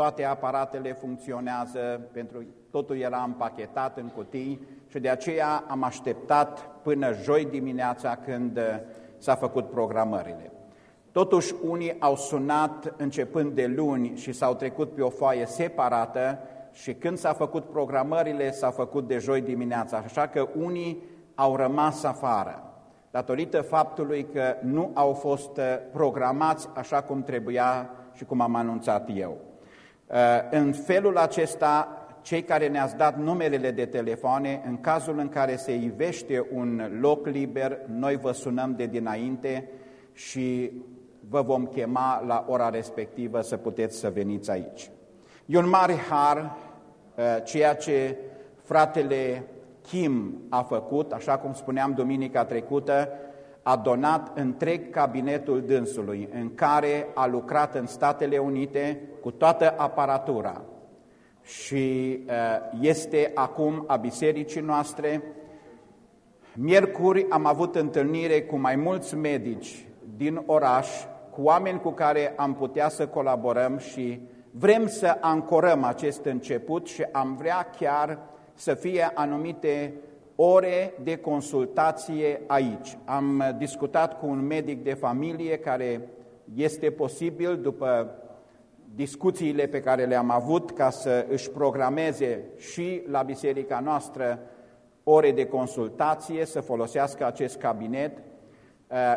toate aparatele funcționează, pentru totul era împachetat în cutii și de aceea am așteptat până joi dimineața când s-a făcut programările. Totuși, unii au sunat începând de luni și s-au trecut pe o foaie separată și când s-a făcut programările, s-a făcut de joi dimineața, așa că unii au rămas afară, datorită faptului că nu au fost uh, programați așa cum trebuia și cum am anunțat eu. Uh, în felul acesta, cei care ne-ați dat numerele de telefoane, în cazul în care se ivește un loc liber, noi vă sunăm de dinainte și vă vom chema la ora respectivă să puteți să veniți aici. E un mare har uh, ceea ce fratele Kim a făcut, așa cum spuneam duminica trecută, a donat întreg cabinetul dânsului, în care a lucrat în Statele Unite cu toată aparatura și uh, este acum a bisericii noastre. Miercuri am avut întâlnire cu mai mulți medici din oraș, cu oameni cu care am putea să colaborăm și vrem să ancorăm acest început și am vrea chiar să fie anumite ore de consultație aici. Am discutat cu un medic de familie care este posibil, după discuțiile pe care le-am avut, ca să își programeze și la biserica noastră ore de consultație, să folosească acest cabinet.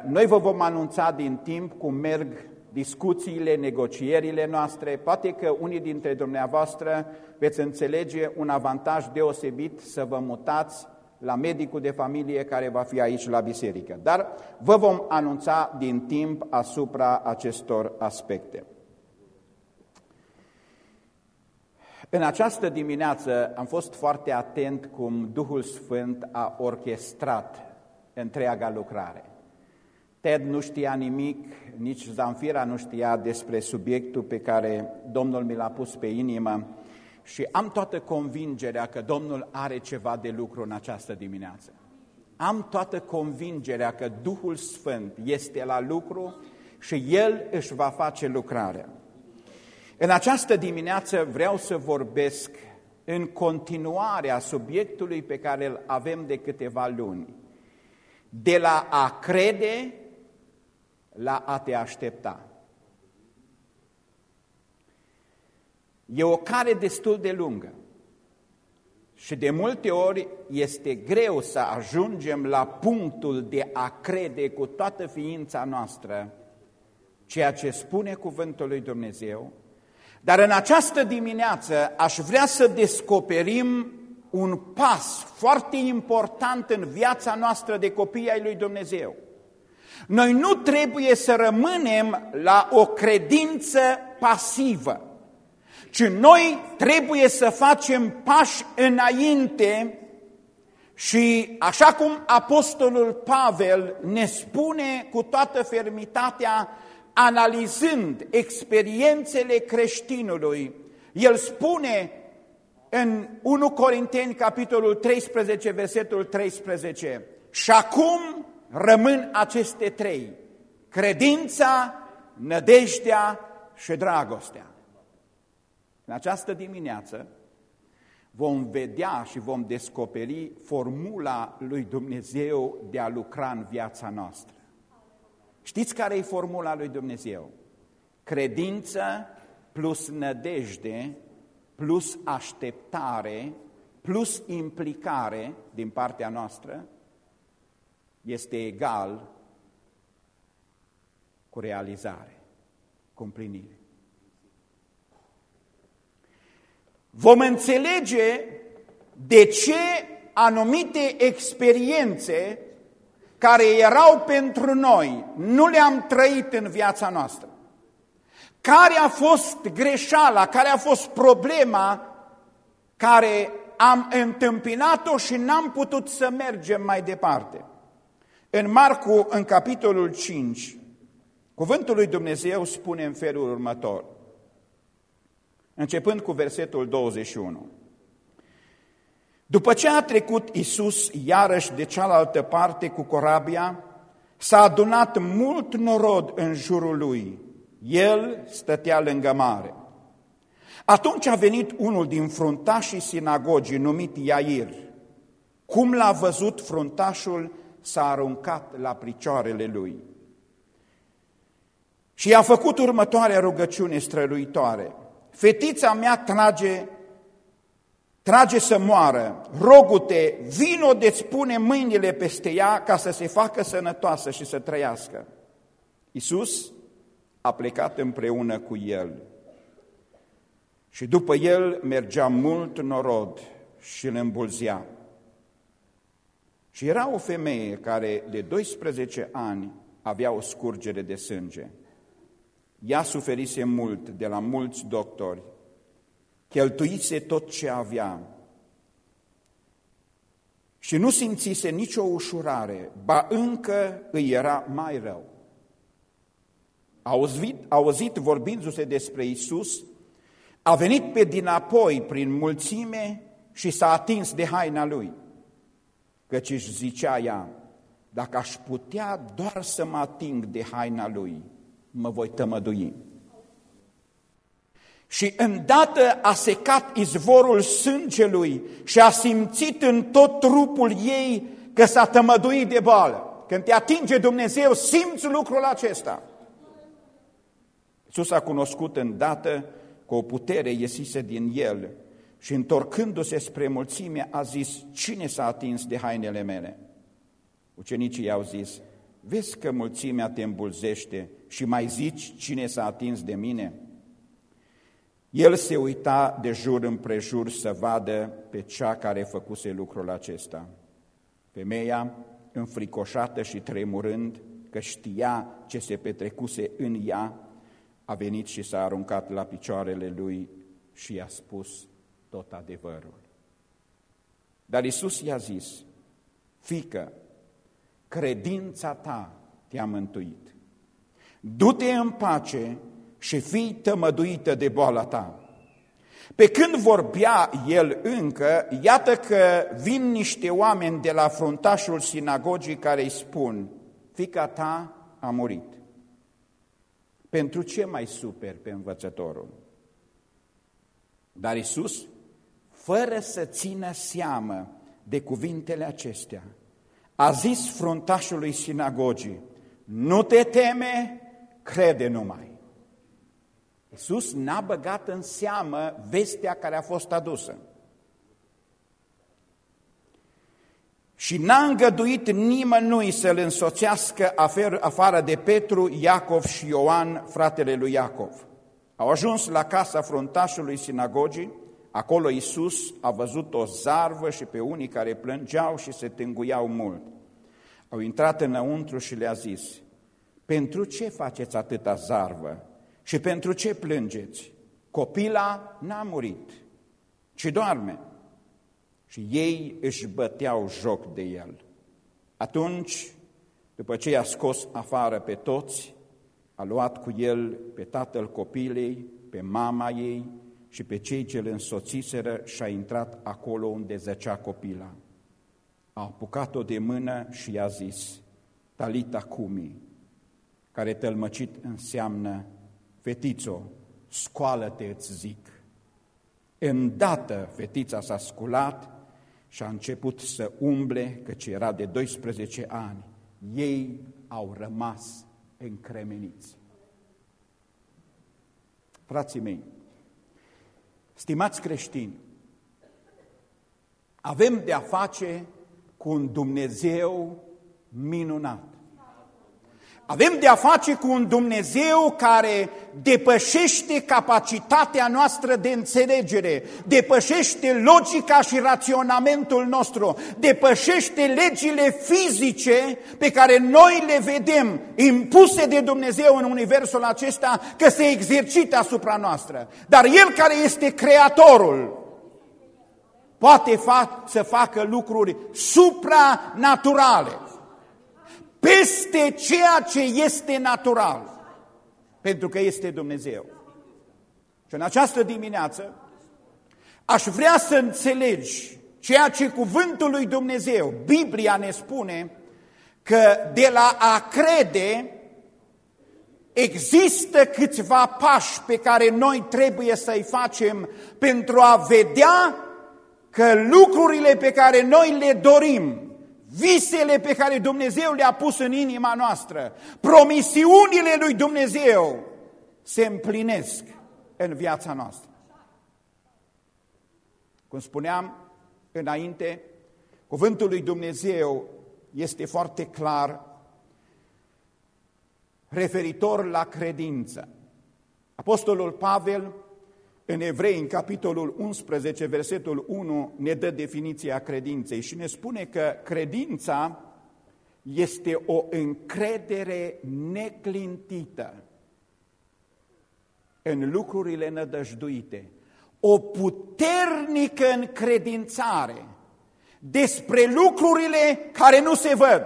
Noi vă vom anunța din timp cum merg discuțiile, negocierile noastre, poate că unii dintre dumneavoastră veți înțelege un avantaj deosebit să vă mutați la medicul de familie care va fi aici la biserică. Dar vă vom anunța din timp asupra acestor aspecte. În această dimineață am fost foarte atent cum Duhul Sfânt a orchestrat întreaga lucrare. Ted nu știa nimic, nici Zanfira nu știa despre subiectul pe care Domnul mi l-a pus pe inimă și am toată convingerea că Domnul are ceva de lucru în această dimineață. Am toată convingerea că Duhul Sfânt este la lucru și El își va face lucrarea. În această dimineață vreau să vorbesc în continuare a subiectului pe care îl avem de câteva luni. De la a crede la a te aștepta. E o cale destul de lungă. Și de multe ori este greu să ajungem la punctul de a crede cu toată ființa noastră ceea ce spune cuvântul lui Dumnezeu, dar în această dimineață aș vrea să descoperim un pas foarte important în viața noastră de copii ai lui Dumnezeu. Noi nu trebuie să rămânem la o credință pasivă ci noi trebuie să facem pași înainte și așa cum Apostolul Pavel ne spune cu toată fermitatea, analizând experiențele creștinului, el spune în 1 Corinteni, capitolul 13, versetul 13, și acum rămân aceste trei, credința, nădejdea și dragostea. În această dimineață vom vedea și vom descoperi formula lui Dumnezeu de a lucra în viața noastră. Știți care e formula lui Dumnezeu? Credință plus nădejde plus așteptare plus implicare din partea noastră este egal cu realizare, cu împlinire. Vom înțelege de ce anumite experiențe care erau pentru noi, nu le-am trăit în viața noastră. Care a fost greșeala, care a fost problema care am întâmpinat-o și n-am putut să mergem mai departe. În Marcu, în capitolul 5, cuvântul lui Dumnezeu spune în felul următor începând cu versetul 21. După ce a trecut Isus iarăși de cealaltă parte cu corabia, s-a adunat mult norod în jurul lui. El stătea lângă mare. Atunci a venit unul din fruntașii sinagogii numit Iair. Cum l-a văzut fruntașul, s-a aruncat la picioarele lui. Și a făcut următoarea rugăciune străluitoare. Fetița mea trage, trage să moară, rogute, vino de spune mâinile peste ea ca să se facă sănătoasă și să trăiască. Iisus a plecat împreună cu el. Și după el mergea mult norod și îl îmbulzea. Și era o femeie care de 12 ani avea o scurgere de sânge. Ea suferise mult de la mulți doctori, cheltuise tot ce avea. Și nu simțise nicio ușurare, ba încă îi era mai rău. A auzit, a auzit vorbindu-se despre Isus, a venit pe dinapoi prin mulțime și s-a atins de haina lui, căci își zicea ea, dacă aș putea doar să mă ating de haina lui, mă voi tămădui. Și îndată a secat izvorul sângelui și a simțit în tot trupul ei că s-a tămăduit de boală. Când te atinge Dumnezeu, simți lucrul acesta. Iisus a cunoscut îndată că o putere iesise din el și întorcându-se spre mulțime a zis, cine s-a atins de hainele mele? Ucenicii i-au zis, vezi că mulțimea te îmbulzește și mai zici cine s-a atins de mine? El se uita de jur împrejur să vadă pe cea care făcuse lucrul acesta. Femeia, înfricoșată și tremurând, că știa ce se petrecuse în ea, a venit și s-a aruncat la picioarele lui și i-a spus tot adevărul. Dar Isus i-a zis, fică, credința ta te-a mântuit. Du-te în pace și fii tămăduită de boala ta. Pe când vorbea el încă, iată că vin niște oameni de la fruntașul sinagogii care îi spun, fica ta a murit. Pentru ce mai super pe învățătorul? Dar Isus, fără să țină seamă de cuvintele acestea, a zis fruntașului sinagogii, nu te teme, crede numai. Iisus n-a băgat în seamă vestea care a fost adusă. Și n-a îngăduit nimănui să-l însoțească afară de Petru, Iacov și Ioan, fratele lui Iacov. Au ajuns la casa fruntașului sinagogii, acolo Iisus a văzut o zarvă și pe unii care plângeau și se tânguiau mult. Au intrat înăuntru și le-a zis, pentru ce faceți atâta zarvă și pentru ce plângeți? Copila n-a murit, ci doarme. Și ei își băteau joc de el. Atunci, după ce i-a scos afară pe toți, a luat cu el pe tatăl copilei, pe mama ei și pe cei ce îl însoțiseră și a intrat acolo unde zăcea copila. A apucat-o de mână și i-a zis, Talita Cumi, care tălmăcit înseamnă, fetițo, scoală-te, îți zic. Îndată fetița s-a sculat și a început să umble, căci era de 12 ani. Ei au rămas încremeniți. Frații mei, stimați creștini, avem de a face cu un Dumnezeu minunat. Avem de a face cu un Dumnezeu care depășește capacitatea noastră de înțelegere, depășește logica și raționamentul nostru, depășește legile fizice pe care noi le vedem impuse de Dumnezeu în universul acesta că se exercită asupra noastră. Dar El care este Creatorul, poate fa să facă lucruri supranaturale peste ceea ce este natural, pentru că este Dumnezeu. Și în această dimineață aș vrea să înțelegi ceea ce cuvântul lui Dumnezeu, Biblia ne spune, că de la a crede Există câțiva pași pe care noi trebuie să-i facem pentru a vedea că lucrurile pe care noi le dorim, visele pe care Dumnezeu le-a pus în inima noastră, promisiunile lui Dumnezeu se împlinesc în viața noastră. Cum spuneam înainte, cuvântul lui Dumnezeu este foarte clar referitor la credință. Apostolul Pavel, în Evrei, în capitolul 11, versetul 1, ne dă definiția credinței și ne spune că credința este o încredere neclintită în lucrurile nădăjduite, o puternică încredințare despre lucrurile care nu se văd,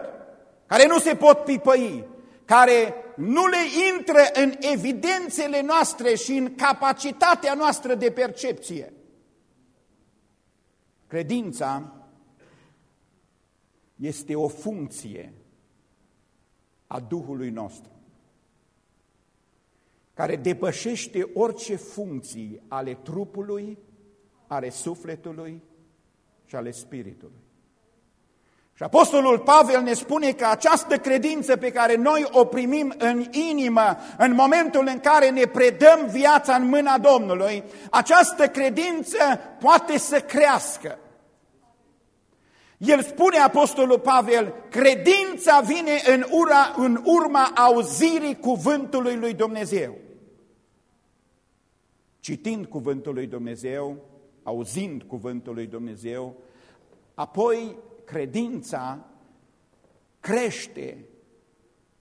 care nu se pot pipăi, care nu le intră în evidențele noastre și în capacitatea noastră de percepție. Credința este o funcție a Duhului nostru, care depășește orice funcții ale trupului, ale sufletului și ale spiritului. Și Apostolul Pavel ne spune că această credință pe care noi o primim în inimă în momentul în care ne predăm viața în mâna Domnului, această credință poate să crească. El spune, Apostolul Pavel, credința vine în, ura, în urma auzirii cuvântului lui Dumnezeu. Citind cuvântul lui Dumnezeu, auzind cuvântul lui Dumnezeu, apoi credința crește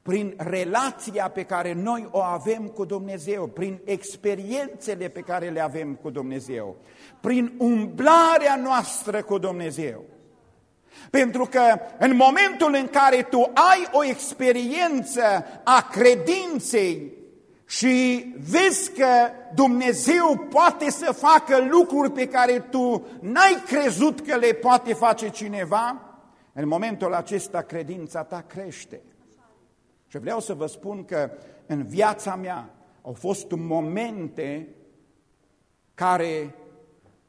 prin relația pe care noi o avem cu Dumnezeu, prin experiențele pe care le avem cu Dumnezeu, prin umblarea noastră cu Dumnezeu. Pentru că în momentul în care tu ai o experiență a credinței și vezi că Dumnezeu poate să facă lucruri pe care tu n-ai crezut că le poate face cineva, în momentul acesta credința ta crește. Și vreau să vă spun că în viața mea au fost momente care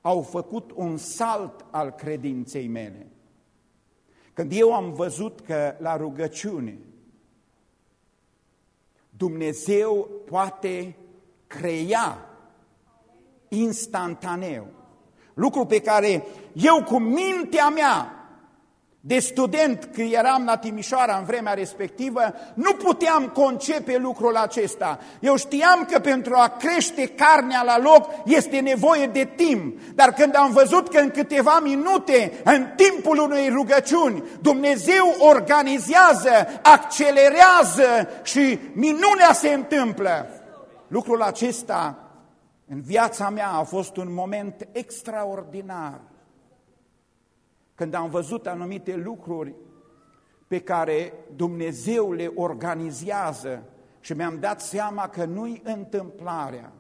au făcut un salt al credinței mele. Când eu am văzut că la rugăciune Dumnezeu poate crea instantaneu. Lucru pe care eu cu mintea mea de student, când eram la Timișoara în vremea respectivă, nu puteam concepe lucrul acesta. Eu știam că pentru a crește carnea la loc este nevoie de timp, dar când am văzut că în câteva minute, în timpul unei rugăciuni, Dumnezeu organizează, accelerează și minunea se întâmplă, lucrul acesta în viața mea a fost un moment extraordinar când am văzut anumite lucruri pe care Dumnezeu le organizează și mi-am dat seama că nu-i întâmplarea,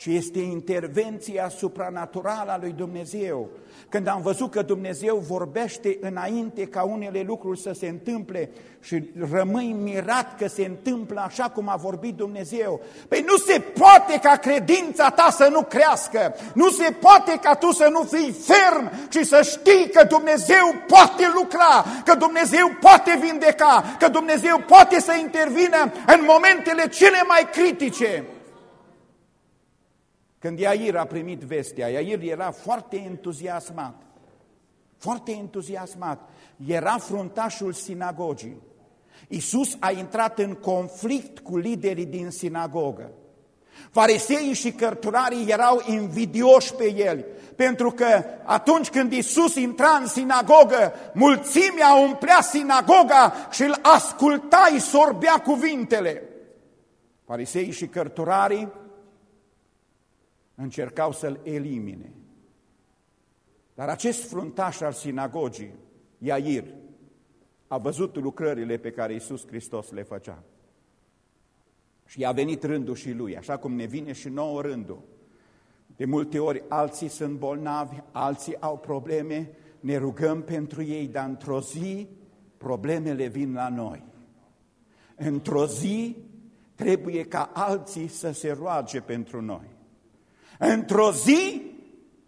ci este intervenția supranaturală a lui Dumnezeu. Când am văzut că Dumnezeu vorbește înainte ca unele lucruri să se întâmple și rămâi mirat că se întâmplă așa cum a vorbit Dumnezeu. Păi nu se poate ca credința ta să nu crească, nu se poate ca tu să nu fii ferm, ci să știi că Dumnezeu poate lucra, că Dumnezeu poate vindeca, că Dumnezeu poate să intervină în momentele cele mai critice. Când Iair a primit vestea, Iair era foarte entuziasmat, foarte entuziasmat, era fruntașul sinagogii. Iisus a intrat în conflict cu liderii din sinagogă. Fariseii și cărturarii erau invidioși pe el, pentru că atunci când Iisus intra în sinagogă, mulțimea umplea sinagoga și îl asculta, îi sorbea cuvintele. Fariseii și cărturarii încercau să-l elimine. Dar acest fruntaș al sinagogii, Iair, a văzut lucrările pe care Iisus Hristos le făcea. Și i-a venit rândul și lui, așa cum ne vine și nouă rândul. De multe ori alții sunt bolnavi, alții au probleme, ne rugăm pentru ei, dar într-o zi problemele vin la noi. Într-o zi trebuie ca alții să se roage pentru noi. Într-o zi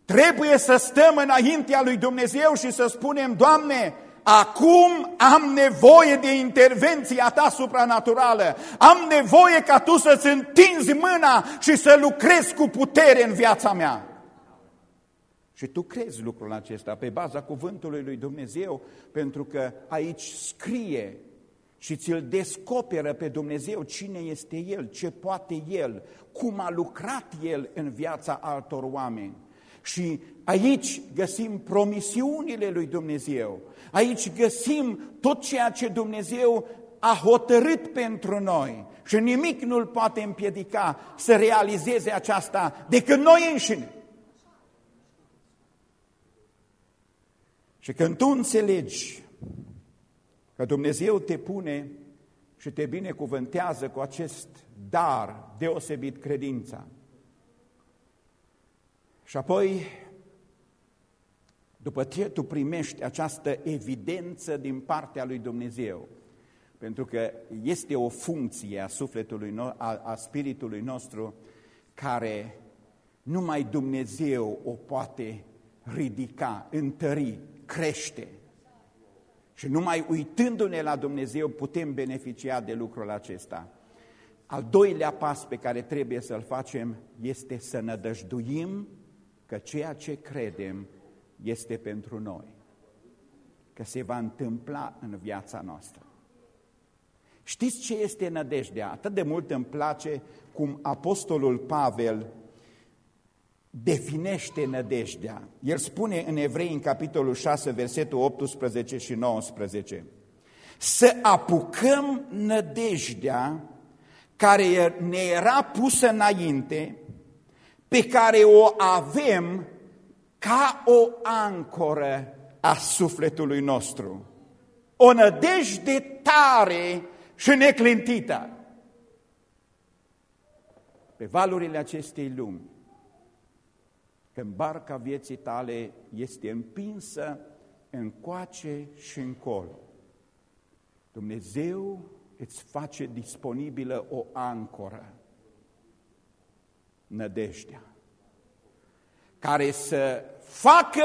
trebuie să stăm înaintea lui Dumnezeu și să spunem, Doamne, Acum am nevoie de intervenția ta supranaturală. Am nevoie ca tu să-ți întinzi mâna și să lucrezi cu putere în viața mea. Și tu crezi lucrul acesta pe baza cuvântului lui Dumnezeu, pentru că aici scrie și ți-l descoperă pe Dumnezeu cine este El, ce poate El, cum a lucrat El în viața altor oameni. Și aici găsim promisiunile lui Dumnezeu, aici găsim tot ceea ce Dumnezeu a hotărât pentru noi și nimic nu-l poate împiedica să realizeze aceasta decât noi înșine. Și când tu înțelegi că Dumnezeu te pune și te binecuvântează cu acest dar deosebit credința, și apoi, după ce tu primești această evidență din partea lui Dumnezeu, pentru că este o funcție a sufletului, a, a spiritului nostru, care numai Dumnezeu o poate ridica, întări, crește. Și numai uitându-ne la Dumnezeu putem beneficia de lucrul acesta. Al doilea pas pe care trebuie să-l facem este să nădăjduim că ceea ce credem este pentru noi, că se va întâmpla în viața noastră. Știți ce este nădejdea? Atât de mult îmi place cum Apostolul Pavel definește nădejdea. El spune în Evrei, în capitolul 6, versetul 18 și 19, să apucăm nădejdea care ne era pusă înainte, pe care o avem ca o ancoră a sufletului nostru. O nădejde tare și neclintită. Pe valurile acestei lumi, când barca vieții tale este împinsă încoace și încolo, Dumnezeu îți face disponibilă o ancoră nădejdea, care să facă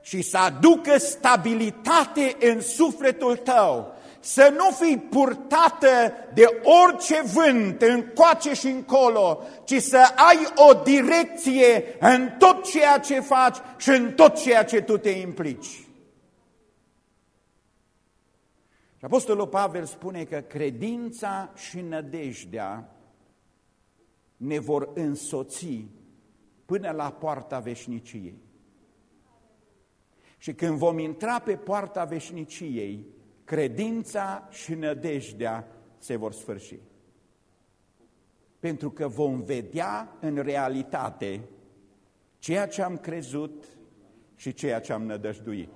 și să aducă stabilitate în sufletul tău, să nu fii purtată de orice vânt încoace și încolo, ci să ai o direcție în tot ceea ce faci și în tot ceea ce tu te implici. Și Apostolul Pavel spune că credința și nădejdea ne vor însoți până la poarta veșniciei. Și când vom intra pe poarta veșniciei, credința și nădejdea se vor sfârși. Pentru că vom vedea în realitate ceea ce am crezut și ceea ce am nădăjduit.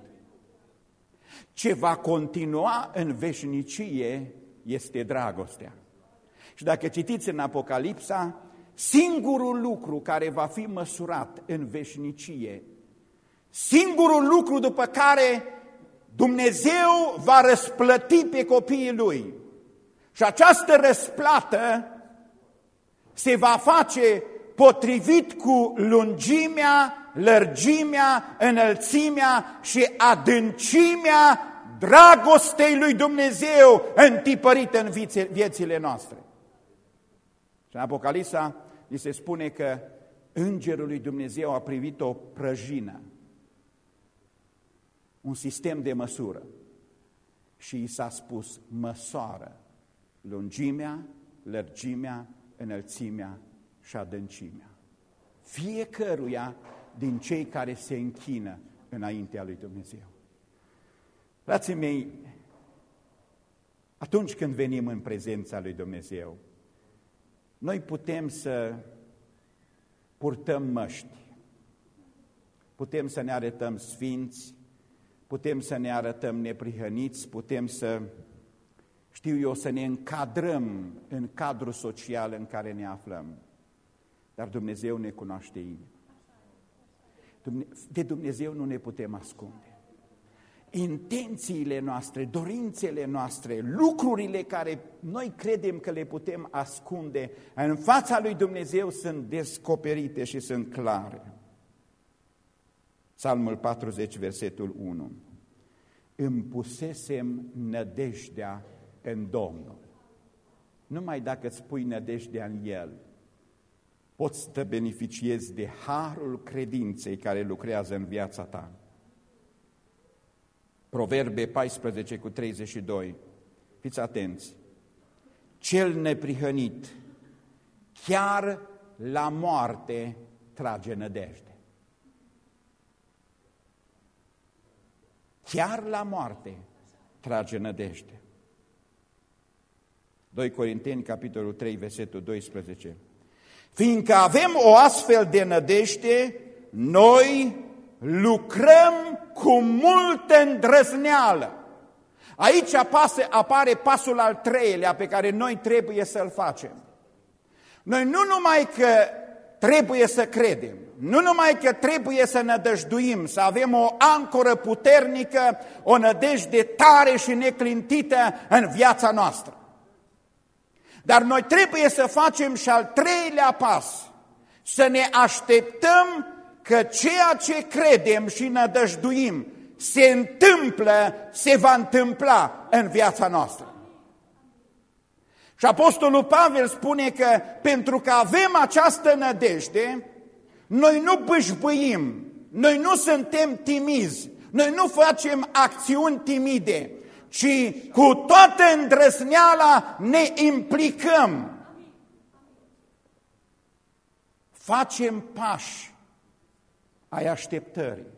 Ce va continua în veșnicie este dragostea. Și dacă citiți în Apocalipsa, singurul lucru care va fi măsurat în veșnicie, singurul lucru după care Dumnezeu va răsplăti pe copiii Lui și această răsplată se va face potrivit cu lungimea, lărgimea, înălțimea și adâncimea dragostei lui Dumnezeu întipărită în viețile noastre. Și în Apocalipsa ni se spune că Îngerul lui Dumnezeu a privit o prăjină, un sistem de măsură și i s-a spus, măsoară lungimea, lărgimea, înălțimea și adâncimea. Fiecăruia din cei care se închină înaintea lui Dumnezeu. Frații mei, atunci când venim în prezența lui Dumnezeu, noi putem să purtăm măști, putem să ne arătăm sfinți, putem să ne arătăm neprihăniți, putem să, știu eu, să ne încadrăm în cadrul social în care ne aflăm. Dar Dumnezeu ne cunoaște inima. De Dumnezeu nu ne putem ascunde. intențiile noastre, dorințele noastre, lucrurile care noi credem că le putem ascunde, în fața lui Dumnezeu sunt descoperite și sunt clare. Psalmul 40, versetul 1. Îmi pusesem nădejdea în Domnul. Numai dacă îți pui nădejdea în El, poți să te beneficiezi de harul credinței care lucrează în viața ta. Proverbe 14 cu 32. Fiți atenți. Cel neprihănit chiar la moarte trage nădejde. Chiar la moarte trage nădejde. 2 Corinteni, capitolul 3, versetul 12. Fiindcă avem o astfel de nădejde, noi lucrăm cu multă îndrăzneală. Aici apase, apare pasul al treilea pe care noi trebuie să-l facem. Noi nu numai că trebuie să credem, nu numai că trebuie să nădăjduim, să avem o ancoră puternică, o nădejde tare și neclintită în viața noastră. Dar noi trebuie să facem și al treilea pas, să ne așteptăm că ceea ce credem și nădăjduim se întâmplă, se va întâmpla în viața noastră. Și Apostolul Pavel spune că pentru că avem această nădejde, noi nu bâșbâim, noi nu suntem timizi, noi nu facem acțiuni timide, ci cu toată îndrăzneala ne implicăm. Facem pași ai așteptării.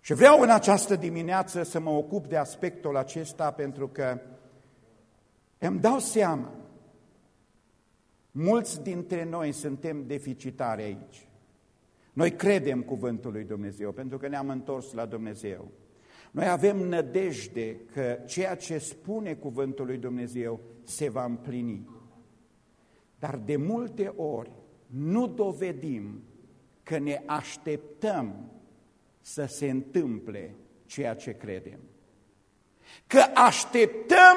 Și vreau în această dimineață să mă ocup de aspectul acesta pentru că îmi dau seama, mulți dintre noi suntem deficitari aici. Noi credem cuvântul lui Dumnezeu pentru că ne-am întors la Dumnezeu. Noi avem nădejde că ceea ce spune cuvântul lui Dumnezeu se va împlini. Dar de multe ori nu dovedim că ne așteptăm să se întâmple ceea ce credem. Că așteptăm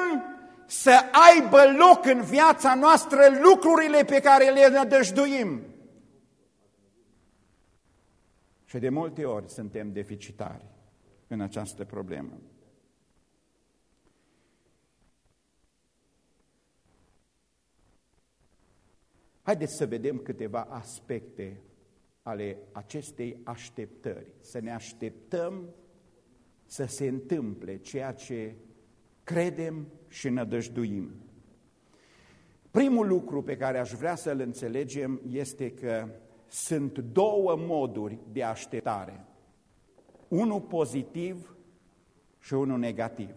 să aibă loc în viața noastră lucrurile pe care le nădăjduim. Și de multe ori suntem deficitari în această problemă. Haideți să vedem câteva aspecte ale acestei așteptări, să ne așteptăm să se întâmple ceea ce credem și nădăjduim. Primul lucru pe care aș vrea să-l înțelegem este că sunt două moduri de așteptare. Unul pozitiv și unul negativ.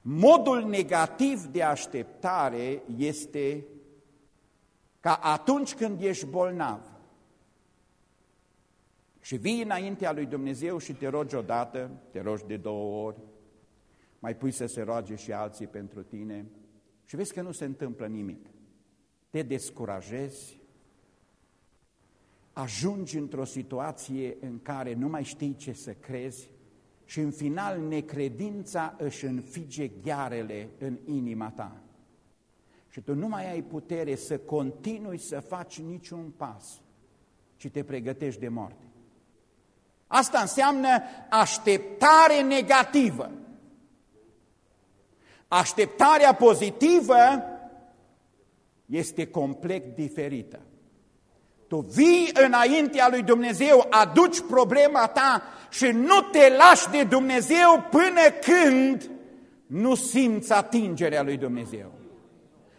Modul negativ de așteptare este ca atunci când ești bolnav și vii înaintea lui Dumnezeu și te rogi odată, te rogi de două ori, mai pui să se roage și alții pentru tine și vezi că nu se întâmplă nimic. Te descurajezi, ajungi într-o situație în care nu mai știi ce să crezi și în final necredința își înfige ghearele în inima ta și tu nu mai ai putere să continui să faci niciun pas, ci te pregătești de moarte. Asta înseamnă așteptare negativă. Așteptarea pozitivă este complet diferită. Tu vii înaintea lui Dumnezeu, aduci problema ta și nu te lași de Dumnezeu până când nu simți atingerea lui Dumnezeu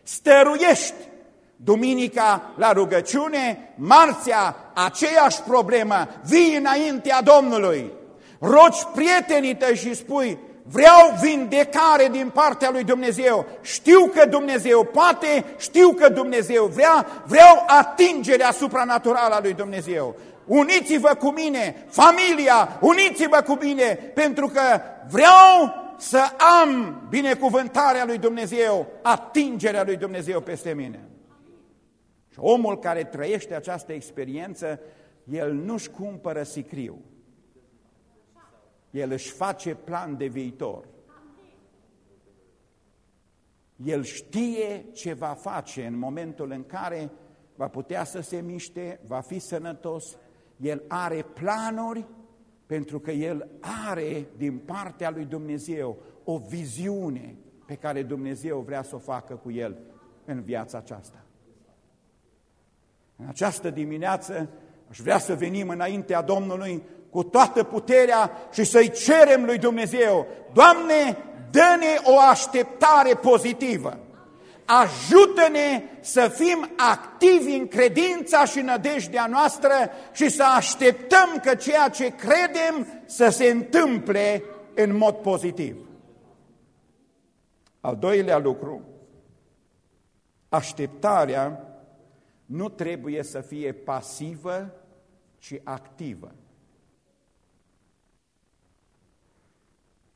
stăruiești. Duminica la rugăciune, marțea aceeași problemă, vii înaintea Domnului, rogi prietenii tăi și spui, vreau vindecare din partea lui Dumnezeu, știu că Dumnezeu poate, știu că Dumnezeu vrea, vreau atingerea supranaturală a lui Dumnezeu. Uniți-vă cu mine, familia, uniți-vă cu mine, pentru că vreau să am binecuvântarea lui Dumnezeu, atingerea lui Dumnezeu peste mine. Și omul care trăiește această experiență, el nu-și cumpără sicriu. El își face plan de viitor. El știe ce va face în momentul în care va putea să se miște, va fi sănătos. El are planuri pentru că El are din partea lui Dumnezeu o viziune pe care Dumnezeu vrea să o facă cu El în viața aceasta. În această dimineață aș vrea să venim înaintea Domnului cu toată puterea și să-i cerem lui Dumnezeu, Doamne, dă-ne o așteptare pozitivă. Ajută-ne să fim activi în credința și nădejdea noastră și să așteptăm că ceea ce credem să se întâmple în mod pozitiv. Al doilea lucru, așteptarea nu trebuie să fie pasivă, ci activă.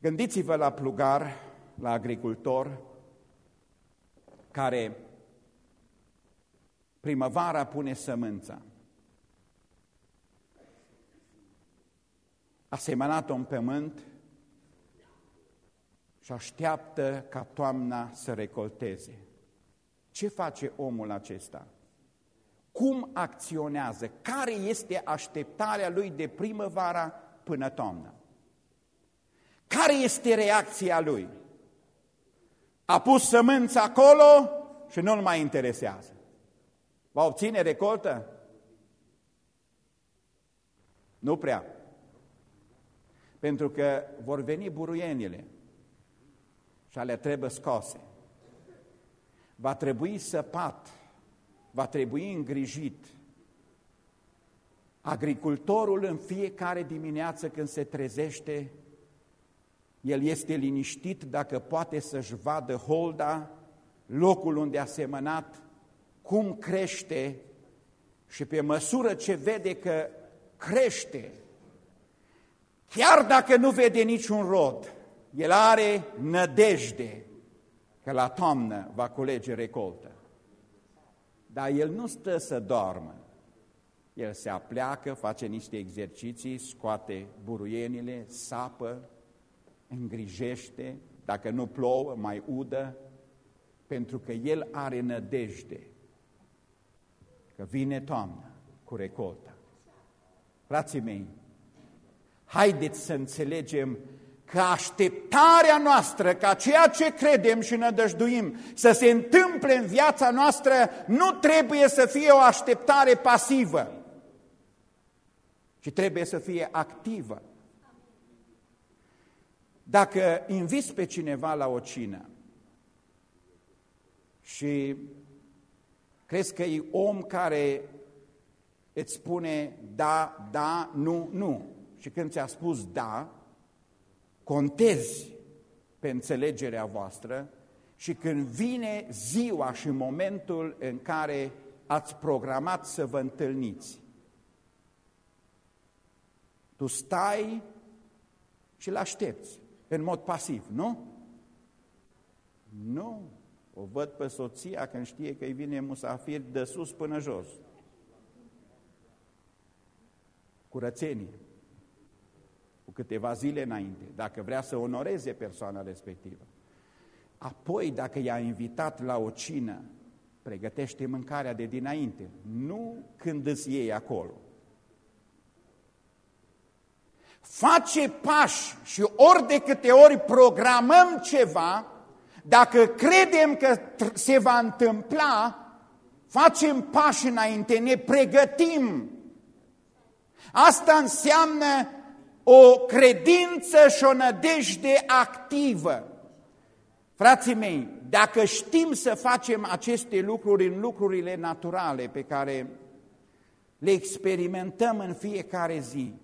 Gândiți-vă la plugar, la agricultor, care primăvara pune sămânța. A semănat-o în pământ și așteaptă ca toamna să recolteze. Ce face omul acesta? Cum acționează? Care este așteptarea lui de primăvara până toamnă? Care este reacția lui? A pus sămânța acolo și nu-l mai interesează. Va obține recoltă? Nu prea. Pentru că vor veni buruienile și ale trebuie scoase. Va trebui săpat, va trebui îngrijit. Agricultorul în fiecare dimineață când se trezește el este liniștit dacă poate să-și vadă holda, locul unde a semănat, cum crește și pe măsură ce vede că crește, chiar dacă nu vede niciun rod, el are nădejde că la toamnă va culege recoltă. Dar el nu stă să doarmă. El se apleacă, face niște exerciții, scoate buruienile, sapă, îngrijește, dacă nu plouă, mai udă, pentru că el are nădejde că vine toamna cu recolta. Frații mei, haideți să înțelegem că așteptarea noastră, ca ceea ce credem și nădăjduim să se întâmple în viața noastră, nu trebuie să fie o așteptare pasivă, ci trebuie să fie activă. Dacă inviți pe cineva la o cină și crezi că e om care îți spune da, da, nu, nu, și când ți-a spus da, contezi pe înțelegerea voastră și când vine ziua și momentul în care ați programat să vă întâlniți, tu stai și l aștepți în mod pasiv, nu? Nu. O văd pe soția când știe că îi vine musafir de sus până jos. Curățenie. Cu câteva zile înainte, dacă vrea să onoreze persoana respectivă. Apoi, dacă i-a invitat la o cină, pregătește mâncarea de dinainte, nu când îți iei acolo face pași și ori de câte ori programăm ceva, dacă credem că se va întâmpla, facem pași înainte, ne pregătim. Asta înseamnă o credință și o nădejde activă. Frații mei, dacă știm să facem aceste lucruri în lucrurile naturale pe care le experimentăm în fiecare zi,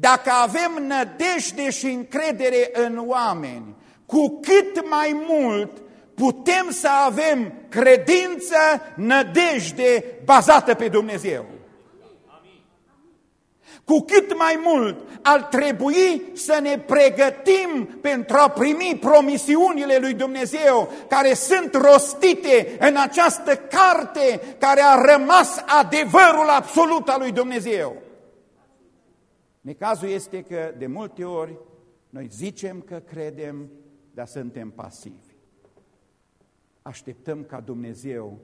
dacă avem nădejde și încredere în oameni, cu cât mai mult putem să avem credință, nădejde bazată pe Dumnezeu. Cu cât mai mult ar trebui să ne pregătim pentru a primi promisiunile lui Dumnezeu care sunt rostite în această carte care a rămas adevărul absolut al lui Dumnezeu. Necazul este că de multe ori Noi zicem că credem, dar suntem pasivi. Așteptăm ca Dumnezeu,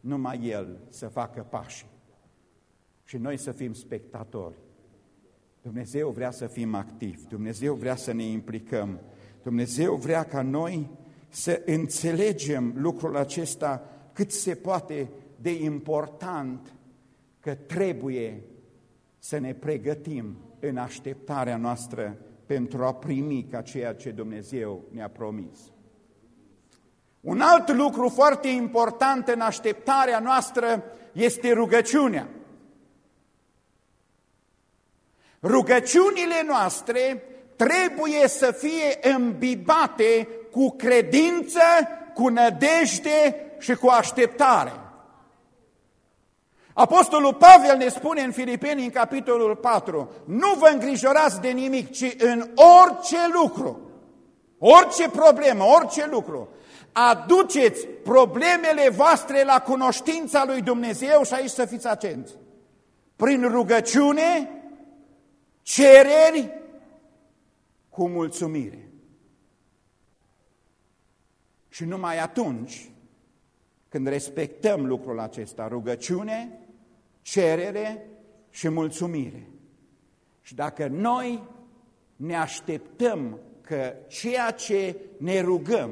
numai El, să facă pașii și noi să fim spectatori. Dumnezeu vrea să fim activi, Dumnezeu vrea să ne implicăm, Dumnezeu vrea ca noi să înțelegem lucrul acesta cât se poate de important că trebuie să ne pregătim în așteptarea noastră pentru a primi ca ceea ce Dumnezeu ne-a promis. Un alt lucru foarte important în așteptarea noastră este rugăciunea. Rugăciunile noastre trebuie să fie îmbibate cu credință, cu nădejde și cu așteptare. Apostolul Pavel ne spune în Filipeni, în capitolul 4, nu vă îngrijorați de nimic, ci în orice lucru, orice problemă, orice lucru, aduceți problemele voastre la cunoștința lui Dumnezeu și aici să fiți atenți. Prin rugăciune, cereri cu mulțumire. Și numai atunci când respectăm lucrul acesta, rugăciune, cerere și mulțumire. Și dacă noi ne așteptăm că ceea ce ne rugăm,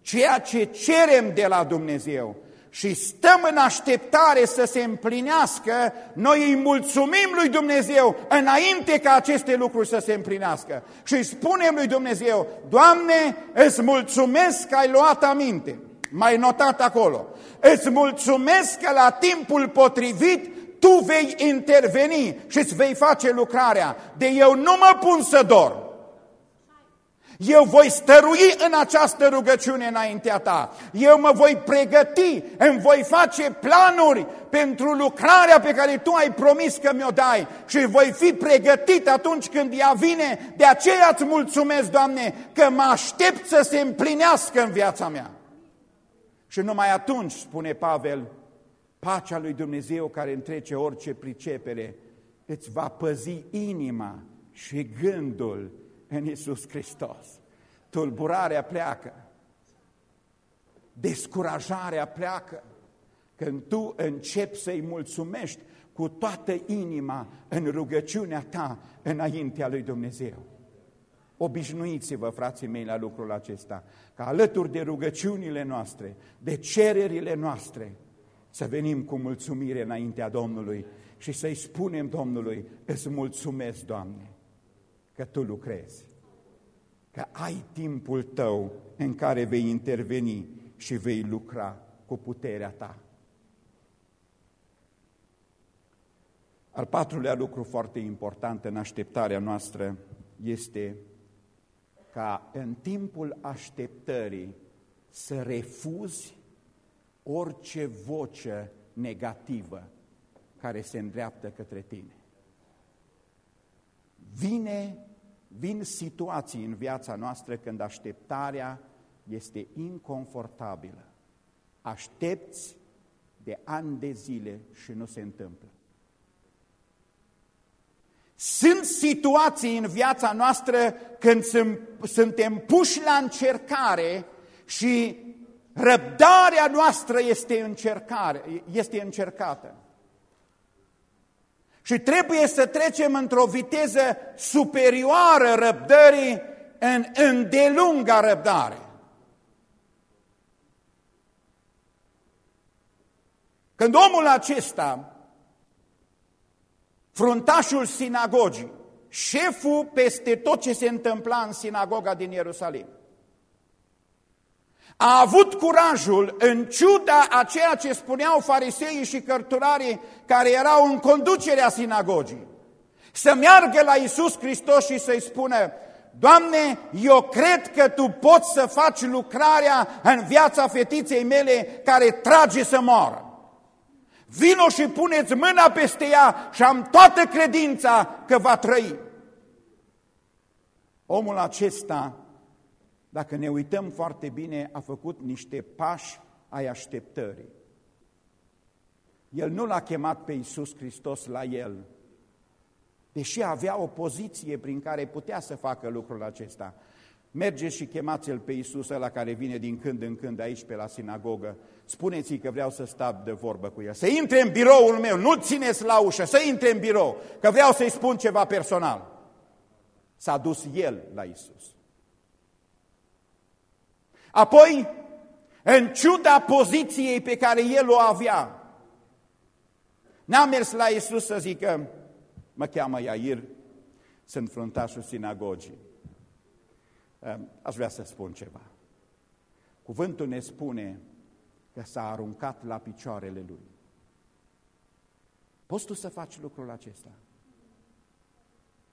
ceea ce cerem de la Dumnezeu și stăm în așteptare să se împlinească, noi îi mulțumim lui Dumnezeu înainte ca aceste lucruri să se împlinească. Și îi spunem lui Dumnezeu, Doamne, îți mulțumesc că ai luat aminte mai notat acolo. Îți mulțumesc că la timpul potrivit tu vei interveni și îți vei face lucrarea. De eu nu mă pun să dor. Eu voi stărui în această rugăciune înaintea ta. Eu mă voi pregăti, îmi voi face planuri pentru lucrarea pe care tu ai promis că mi-o dai și voi fi pregătit atunci când ea vine. De aceea îți mulțumesc, Doamne, că mă aștept să se împlinească în viața mea. Și numai atunci, spune Pavel, pacea lui Dumnezeu care întrece orice pricepere, îți va păzi inima și gândul în Iisus Hristos. Tulburarea pleacă, descurajarea pleacă, când tu începi să-i mulțumești cu toată inima în rugăciunea ta înaintea lui Dumnezeu. Obișnuiți-vă, frații mei, la lucrul acesta, ca alături de rugăciunile noastre, de cererile noastre, să venim cu mulțumire înaintea Domnului și să-i spunem Domnului, îți mulțumesc, Doamne, că Tu lucrezi, că ai timpul Tău în care vei interveni și vei lucra cu puterea Ta. Al patrulea lucru foarte important în așteptarea noastră este ca în timpul așteptării să refuzi orice voce negativă care se îndreaptă către tine. Vine, vin situații în viața noastră când așteptarea este inconfortabilă. Aștepți de ani de zile și nu se întâmplă. Sunt situații în viața noastră când suntem puși la încercare și răbdarea noastră este, încercare, este încercată. Și trebuie să trecem într-o viteză superioară răbdării în îndelunga răbdare. Când omul acesta fruntașul sinagogii, șeful peste tot ce se întâmpla în sinagoga din Ierusalim. A avut curajul, în ciuda a ceea ce spuneau fariseii și cărturarii care erau în conducerea sinagogii, să meargă la Isus Hristos și să-i spună, Doamne, eu cred că Tu poți să faci lucrarea în viața fetiței mele care trage să moară. Vino și puneți mâna peste ea și am toată credința că va trăi. Omul acesta, dacă ne uităm foarte bine, a făcut niște pași ai așteptării. El nu l-a chemat pe Iisus Hristos la el. deși avea o poziție prin care putea să facă lucrul acesta. Mergeți și chemați-l pe Iisus la care vine din când în când aici pe la sinagogă. Spuneți-i că vreau să stau de vorbă cu el. Să intre în biroul meu, nu țineți la ușă, să intre în birou, că vreau să-i spun ceva personal. S-a dus el la Iisus. Apoi, în ciuda poziției pe care el o avea, n-a mers la Iisus să zică, mă cheamă Iair, sunt fruntașul sinagogii. Aș vrea să spun ceva. Cuvântul ne spune că s-a aruncat la picioarele lui. Poți tu să faci lucrul acesta?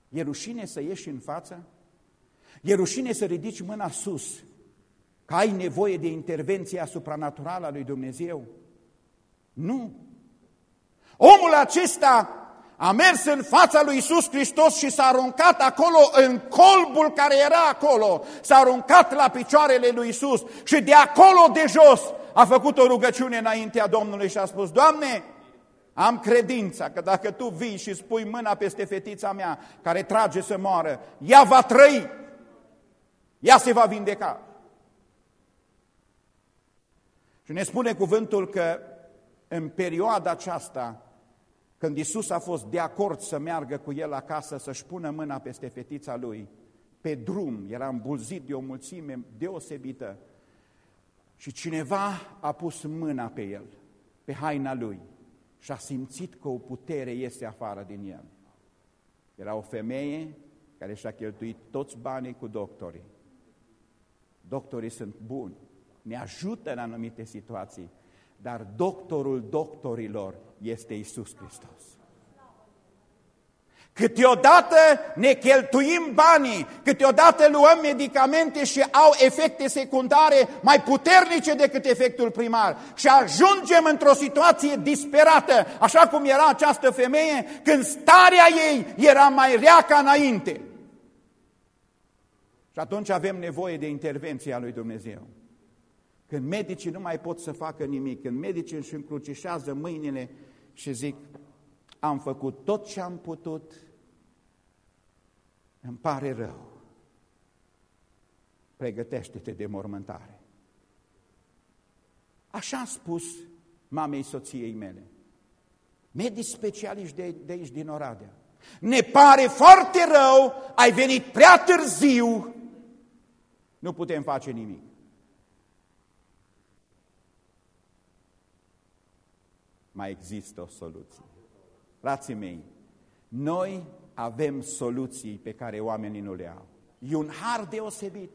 E rușine să ieși în față? E rușine să ridici mâna sus că ai nevoie de intervenția supranaturală a lui Dumnezeu? Nu. Omul acesta a mers în fața lui Isus Hristos și s-a aruncat acolo în colbul care era acolo, s-a aruncat la picioarele lui Isus și de acolo de jos a făcut o rugăciune înaintea Domnului și a spus, Doamne, am credința că dacă Tu vii și spui mâna peste fetița mea care trage să moară, ea va trăi, ea se va vindeca. Și ne spune cuvântul că în perioada aceasta, când Isus a fost de acord să meargă cu el acasă, să-și pună mâna peste fetița lui, pe drum, era îmbulzit de o mulțime deosebită, și cineva a pus mâna pe el, pe haina lui, și a simțit că o putere iese afară din el. Era o femeie care și-a cheltuit toți banii cu doctorii. Doctorii sunt buni, ne ajută în anumite situații, dar doctorul doctorilor este Isus Hristos. Câteodată ne cheltuim banii, câteodată luăm medicamente și au efecte secundare mai puternice decât efectul primar și ajungem într-o situație disperată, așa cum era această femeie când starea ei era mai rea ca înainte. Și atunci avem nevoie de intervenția lui Dumnezeu. Când medicii nu mai pot să facă nimic, când medicii își încrucișează mâinile și zic, am făcut tot ce am putut, îmi pare rău. Pregătește-te de mormântare. Așa a spus mamei soției mele. Medici specialiști de, de aici, din Oradea. Ne pare foarte rău, ai venit prea târziu, nu putem face nimic. Mai există o soluție. Frații mei, noi avem soluții pe care oamenii nu le au. E un har deosebit.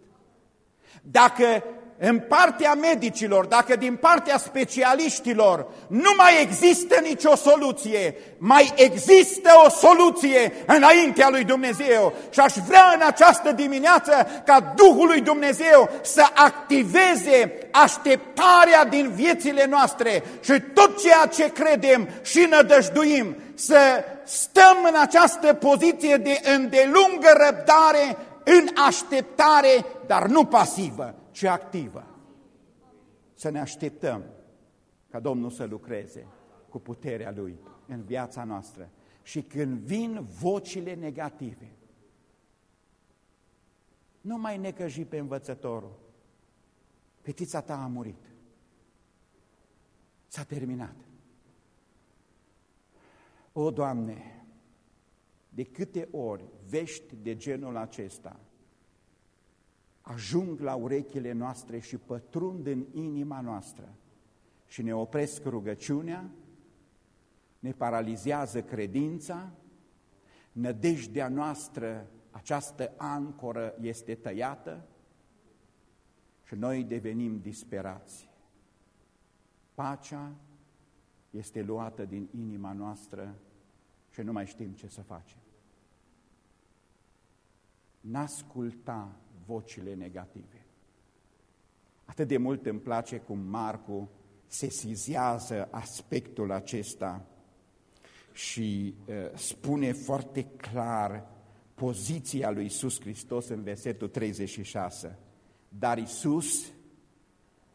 Dacă în partea medicilor, dacă din partea specialiștilor nu mai există nicio soluție, mai există o soluție înaintea lui Dumnezeu. Și aș vrea în această dimineață ca Duhul lui Dumnezeu să activeze așteptarea din viețile noastre și tot ceea ce credem și nădăjduim, să stăm în această poziție de îndelungă răbdare în așteptare, dar nu pasivă, ci activă. Să ne așteptăm ca Domnul să lucreze cu puterea Lui în viața noastră. Și când vin vocile negative, nu mai necăji pe învățătorul. Fetița ta a murit. S-a terminat. O, Doamne, de câte ori vești de genul acesta ajung la urechile noastre și pătrund în inima noastră și ne opresc rugăciunea, ne paralizează credința, nădejdea noastră, această ancoră este tăiată și noi devenim disperați. Pacea este luată din inima noastră și nu mai știm ce să facem. N-asculta vocile negative. Atât de mult îmi place cum Marcu sesizează aspectul acesta și uh, spune foarte clar poziția lui Isus Hristos în versetul 36. Dar Isus,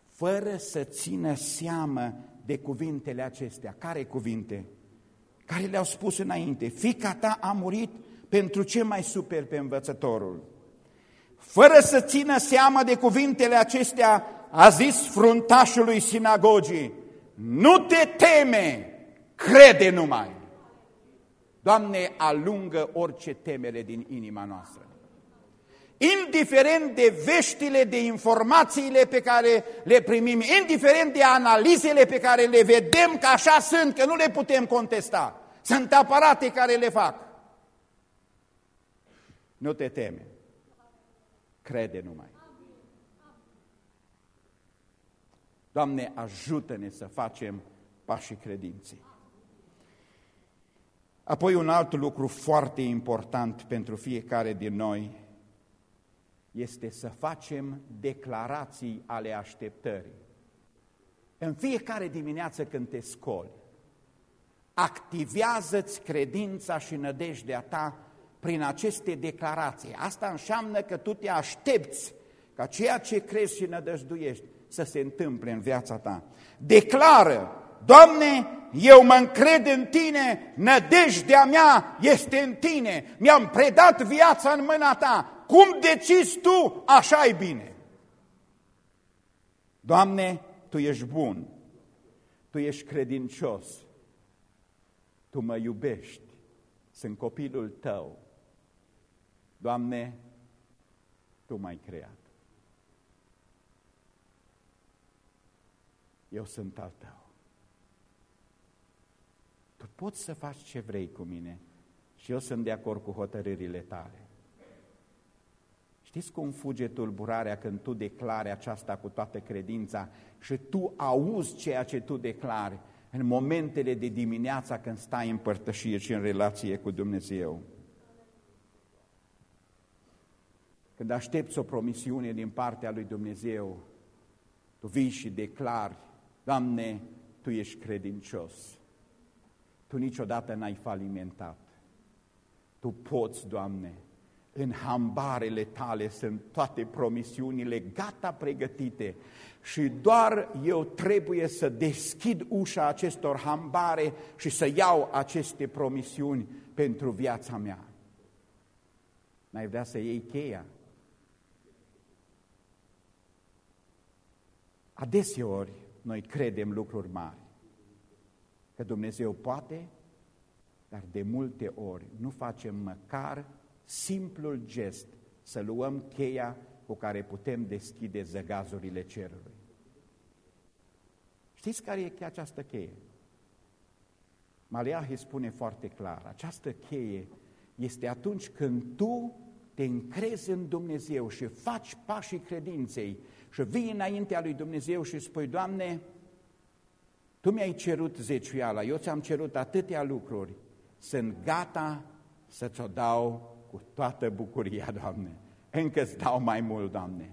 fără să țină seamă de cuvintele acestea, care cuvinte? care le-au spus înainte, fica ta a murit pentru ce mai super pe învățătorul? Fără să țină seama de cuvintele acestea, a zis fruntașului sinagogii, nu te teme, crede numai. Doamne, alungă orice temere din inima noastră. Indiferent de veștile, de informațiile pe care le primim, indiferent de analizele pe care le vedem că așa sunt, că nu le putem contesta. Sunt aparate care le fac. Nu te teme. Crede numai. Doamne, ajută-ne să facem pașii credinței. Apoi un alt lucru foarte important pentru fiecare din noi este să facem declarații ale așteptării. În fiecare dimineață când te scoli, activează-ți credința și nădejdea ta prin aceste declarații. Asta înseamnă că tu te aștepți ca ceea ce crezi și nădăjduiești să se întâmple în viața ta. Declară, Doamne, eu mă încred în Tine, nădejdea mea este în Tine, mi-am predat viața în mâna Ta, cum decizi Tu, așa e bine. Doamne, Tu ești bun, Tu ești credincios, Tu mă iubești, sunt copilul Tău. Doamne, Tu m-ai creat. Eu sunt al Tău. Tu poți să faci ce vrei cu mine și eu sunt de acord cu hotărârile tale. Știți cum fuge tulburarea când tu declari aceasta cu toată credința și tu auzi ceea ce tu declari în momentele de dimineața când stai în părtășie și în relație cu Dumnezeu? Când aștepți o promisiune din partea lui Dumnezeu, tu vii și declari, Doamne, Tu ești credincios. Tu niciodată n-ai falimentat. Tu poți, Doamne, în hambarele tale sunt toate promisiunile gata pregătite și doar eu trebuie să deschid ușa acestor hambare și să iau aceste promisiuni pentru viața mea. N-ai vrea să iei cheia? Adeseori noi credem lucruri mari, că Dumnezeu poate, dar de multe ori nu facem măcar simplul gest să luăm cheia cu care putem deschide zăgazurile cerului. Știți care e această cheie? Maleahi spune foarte clar, această cheie este atunci când tu te încrezi în Dumnezeu și faci pașii credinței și vii înaintea lui Dumnezeu și spui, Doamne, Tu mi-ai cerut zeciuiala, eu ți-am cerut atâtea lucruri, sunt gata să ți-o dau cu toată bucuria, Doamne. Încă îți dau mai mult, Doamne.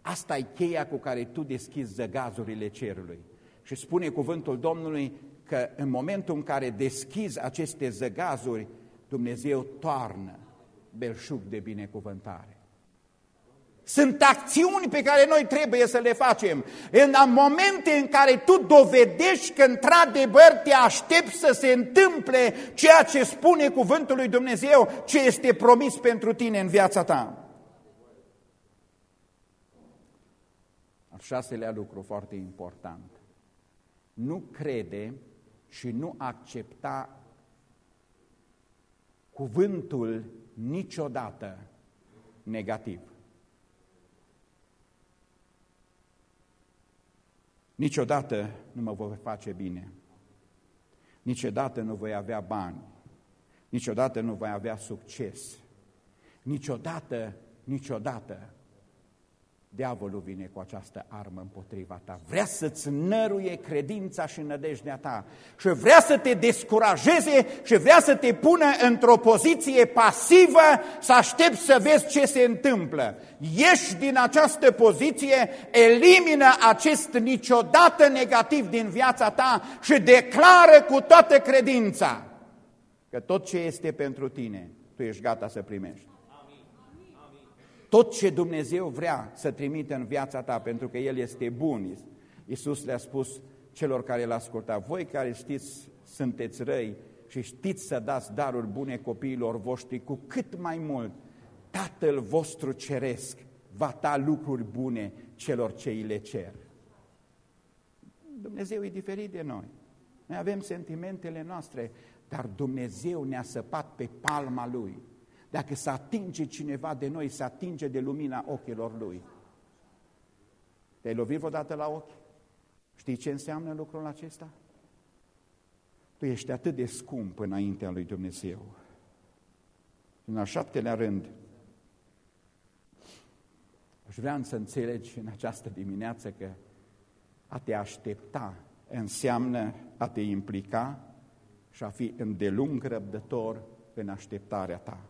Asta e cheia cu care Tu deschizi zăgazurile cerului. Și spune cuvântul Domnului că în momentul în care deschizi aceste zăgazuri, Dumnezeu toarnă belșug de binecuvântare. Sunt acțiuni pe care noi trebuie să le facem. În momente în care tu dovedești că într-adevăr te aștepți să se întâmple ceea ce spune cuvântul lui Dumnezeu, ce este promis pentru tine în viața ta. Al șaselea lucru foarte important. Nu crede și nu accepta cuvântul niciodată negativ. Niciodată nu mă voi face bine. Niciodată nu voi avea bani. Niciodată nu voi avea succes. Niciodată, niciodată Diavolul vine cu această armă împotriva ta. Vrea să-ți năruie credința și nădejdea ta și vrea să te descurajeze și vrea să te pună într-o poziție pasivă să aștepți să vezi ce se întâmplă. Ieși din această poziție, elimină acest niciodată negativ din viața ta și declară cu toată credința că tot ce este pentru tine, tu ești gata să primești tot ce Dumnezeu vrea să trimite în viața ta, pentru că El este bun. Iisus le-a spus celor care l-au ascultat, voi care știți, sunteți răi și și știți să dați daruri bune copiilor voștri, cu cât mai mult Tatăl vostru ceresc va da lucruri bune celor ce îi le cer. Dumnezeu e diferit de noi. Noi avem sentimentele noastre, dar Dumnezeu ne-a săpat pe palma Lui. Dacă se atinge cineva de noi, se atinge de lumina ochilor Lui. Te-ai lovit vreodată la ochi? Știi ce înseamnă lucrul acesta? Tu ești atât de scump înaintea lui Dumnezeu. În al șaptelea rând, aș vrea să înțelegi în această dimineață că a te aștepta înseamnă a te implica și a fi îndelung răbdător în așteptarea ta.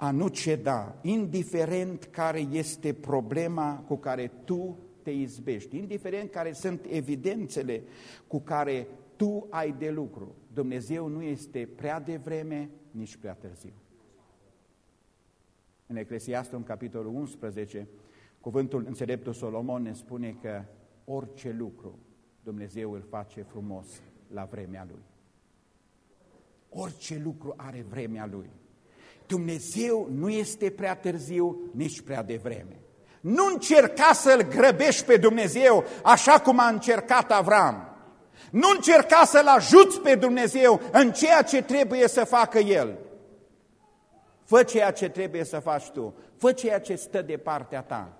A nu ceda, indiferent care este problema cu care tu te izbești, indiferent care sunt evidențele cu care tu ai de lucru. Dumnezeu nu este prea devreme, nici prea târziu. În Eclesiastul, în capitolul 11, cuvântul înțeleptul Solomon ne spune că orice lucru Dumnezeu îl face frumos la vremea Lui. Orice lucru are vremea Lui. Dumnezeu nu este prea târziu, nici prea devreme. Nu încerca să-L grăbești pe Dumnezeu așa cum a încercat Avram. Nu încerca să-L ajuți pe Dumnezeu în ceea ce trebuie să facă El. Fă ceea ce trebuie să faci tu. Fă ceea ce stă de partea ta.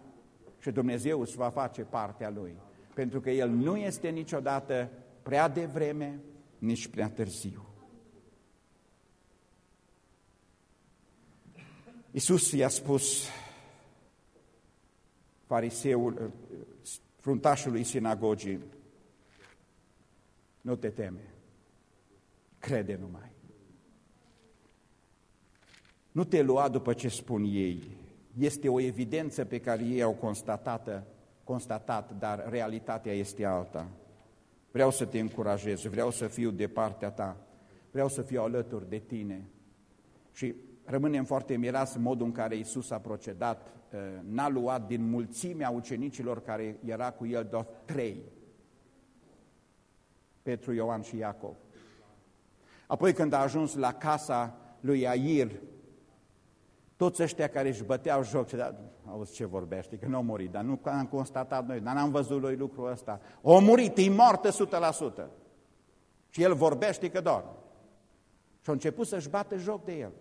Și Dumnezeu îți va face partea Lui. Pentru că El nu este niciodată prea devreme, nici prea târziu. Iisus i-a spus fariseul, fruntașului sinagogii, nu te teme, crede numai. Nu te lua după ce spun ei. Este o evidență pe care ei au constatat, constatat, dar realitatea este alta. Vreau să te încurajez, vreau să fiu de partea ta, vreau să fiu alături de tine. Și rămânem foarte mirați modul în care Isus a procedat. N-a luat din mulțimea ucenicilor care era cu el doar trei. Petru, Ioan și Iacov. Apoi când a ajuns la casa lui Air, toți ăștia care își băteau joc, da, auzi ce vorbește, că nu au murit, dar nu am constatat noi, dar n-am văzut lui lucrul ăsta. O murit, e moartă 100%. Și el vorbește că doar. Și a început să-și bată joc de el.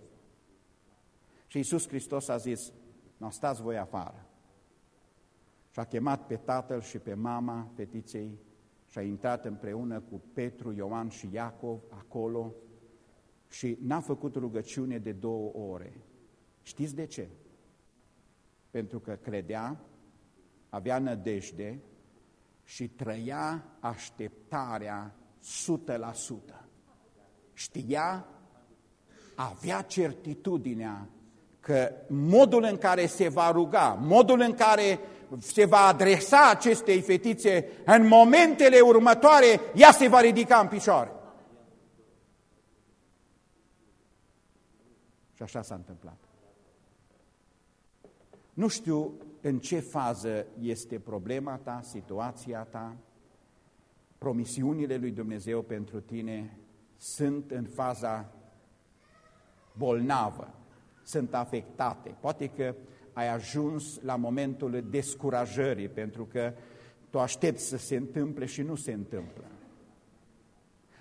Și Iisus Hristos a zis, nu stați voi afară. Și a chemat pe tatăl și pe mama fetiței și a intrat împreună cu Petru, Ioan și Iacov acolo și n-a făcut rugăciune de două ore. Știți de ce? Pentru că credea, avea nădejde și trăia așteptarea 100%. Știa, avea certitudinea că modul în care se va ruga, modul în care se va adresa acestei fetițe în momentele următoare, ea se va ridica în picioare. Și așa s-a întâmplat. Nu știu în ce fază este problema ta, situația ta, promisiunile lui Dumnezeu pentru tine sunt în faza bolnavă, sunt afectate. Poate că ai ajuns la momentul descurajării, pentru că tu aștepți să se întâmple și nu se întâmplă.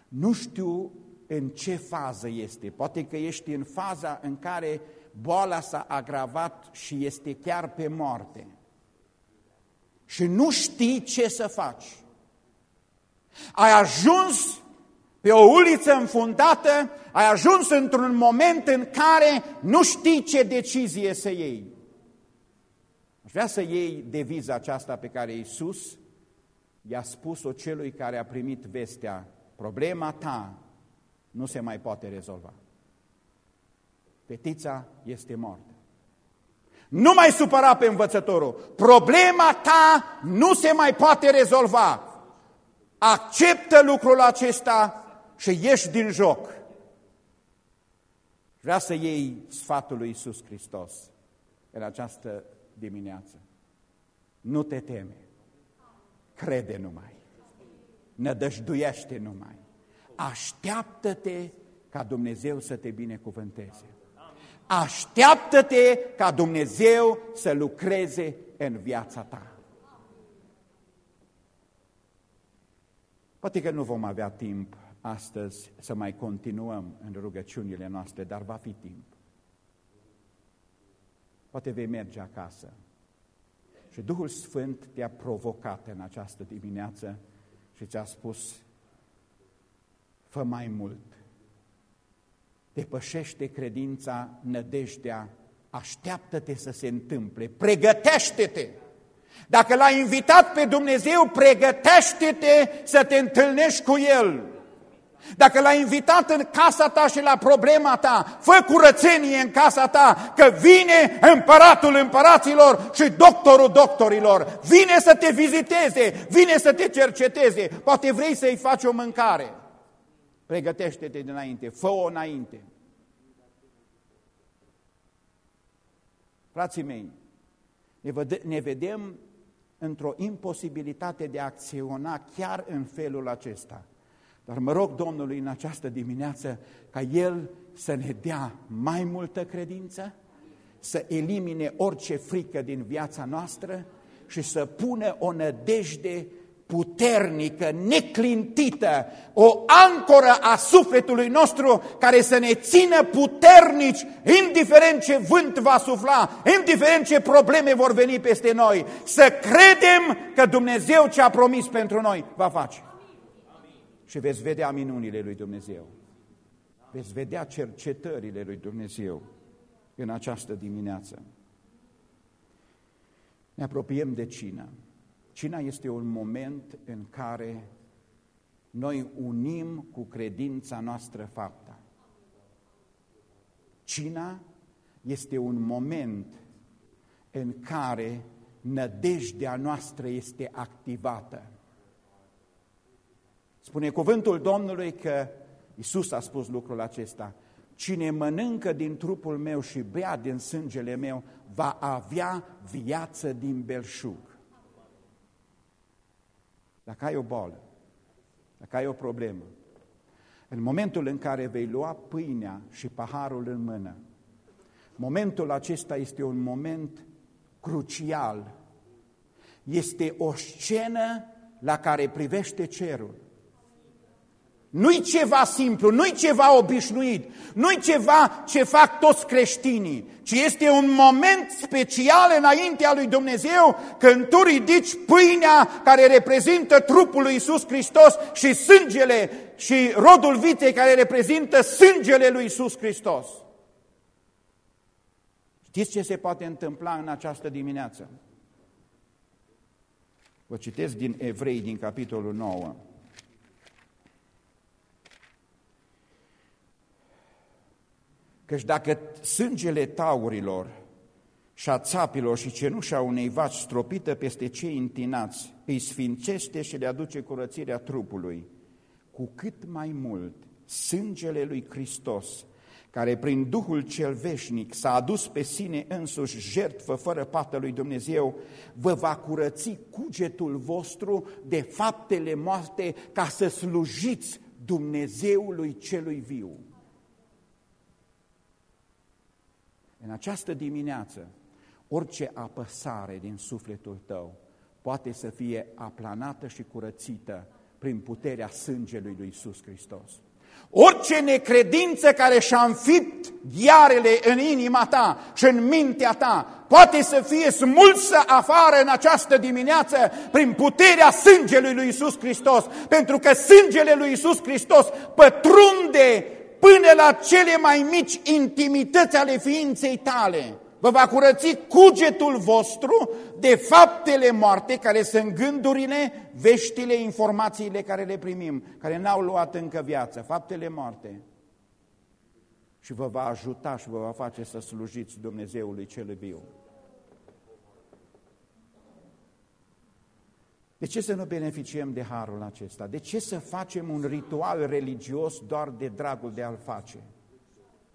Nu știu în ce fază este. Poate că ești în faza în care boala s-a agravat și este chiar pe moarte. Și nu știi ce să faci. Ai ajuns pe o uliță înfundată, ai ajuns într-un moment în care nu știi ce decizie să iei. Aș vrea să iei deviza aceasta pe care Iisus i-a spus-o celui care a primit vestea. Problema ta nu se mai poate rezolva. Fetița este moartă. Nu mai supăra pe învățătorul. Problema ta nu se mai poate rezolva. Acceptă lucrul acesta și ieși din joc. Vrea să iei sfatul lui Iisus Hristos în această dimineață. Nu te teme. Crede numai. Nădăjduiește numai. așteaptă-te ca Dumnezeu să te binecuvânteze. Așteaptă-te ca Dumnezeu să lucreze în viața ta. Poate că nu vom avea timp astăzi să mai continuăm în rugăciunile noastre, dar va fi timp. Poate vei merge acasă și Duhul Sfânt te-a provocat în această dimineață și ți-a spus, fă mai mult, depășește credința, nădejdea, așteaptă-te să se întâmple, pregătește-te! Dacă l-ai invitat pe Dumnezeu, pregătește-te să te întâlnești cu El. Dacă l-ai invitat în casa ta și la problema ta, fă curățenie în casa ta, că vine împăratul împăraților și doctorul doctorilor. Vine să te viziteze, vine să te cerceteze. Poate vrei să-i faci o mâncare. Pregătește-te dinainte, fă-o înainte. Frații mei, ne vedem într-o imposibilitate de a acționa chiar în felul acesta. Dar mă rog Domnului în această dimineață ca El să ne dea mai multă credință, să elimine orice frică din viața noastră și să pună o nădejde puternică, neclintită, o ancoră a sufletului nostru care să ne țină puternici, indiferent ce vânt va sufla, indiferent ce probleme vor veni peste noi, să credem că Dumnezeu ce a promis pentru noi va face. Și veți vedea minunile lui Dumnezeu. Veți vedea cercetările lui Dumnezeu în această dimineață. Ne apropiem de cină. Cina este un moment în care noi unim cu credința noastră fapta. Cina este un moment în care nădejdea noastră este activată. Spune cuvântul Domnului că Isus a spus lucrul acesta. Cine mănâncă din trupul meu și bea din sângele meu va avea viață din belșug. Dacă ai o boală, dacă ai o problemă, în momentul în care vei lua pâinea și paharul în mână, momentul acesta este un moment crucial. Este o scenă la care privește cerul. Nu-i ceva simplu, nu-i ceva obișnuit, nu-i ceva ce fac toți creștinii, ci este un moment special înaintea lui Dumnezeu când tu ridici pâinea care reprezintă trupul lui Iisus Hristos și sângele și rodul vitei care reprezintă sângele lui Iisus Hristos. Știți ce se poate întâmpla în această dimineață? Vă citesc din Evrei, din capitolul 9. Căci dacă sângele taurilor și a țapilor și cenușa unei vaci stropită peste cei întinați îi sfințește și le aduce curățirea trupului, cu cât mai mult sângele lui Hristos, care prin Duhul cel veșnic s-a adus pe sine însuși jertfă fără pată lui Dumnezeu, vă va curăți cugetul vostru de faptele moarte ca să slujiți Dumnezeului celui viu. În această dimineață, orice apăsare din sufletul tău poate să fie aplanată și curățită prin puterea sângelui lui Iisus Hristos. Orice necredință care și-a înfipt ghiarele în inima ta și în mintea ta poate să fie smulsă afară în această dimineață prin puterea sângelui lui Iisus Hristos, pentru că sângele lui Iisus Hristos pătrunde până la cele mai mici intimități ale ființei tale. Vă va curăți cugetul vostru de faptele moarte, care sunt gândurile, veștile, informațiile care le primim, care n-au luat încă viață, faptele moarte. Și vă va ajuta și vă va face să slujiți Dumnezeului cel viu. De ce să nu beneficiem de harul acesta? De ce să facem un ritual religios doar de dragul de a-l face?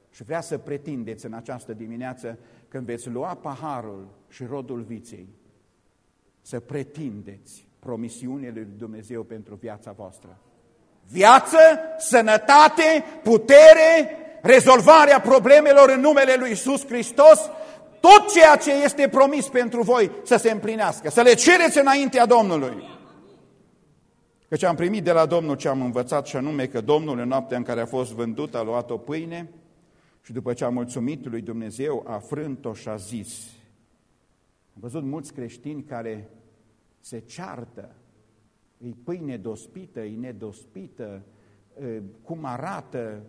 Și vrea să pretindeți în această dimineață, când veți lua paharul și rodul viței, să pretindeți promisiunile lui Dumnezeu pentru viața voastră. Viață, sănătate, putere, rezolvarea problemelor în numele Lui Iisus Hristos, tot ceea ce este promis pentru voi să se împlinească, să le cereți înaintea Domnului. Căci am primit de la Domnul ce am învățat și anume că Domnul în noaptea în care a fost vândut a luat o pâine și după ce a mulțumit lui Dumnezeu a frânt-o și a zis. Am văzut mulți creștini care se ceartă, e pâine dospită, e nedospită, cum arată,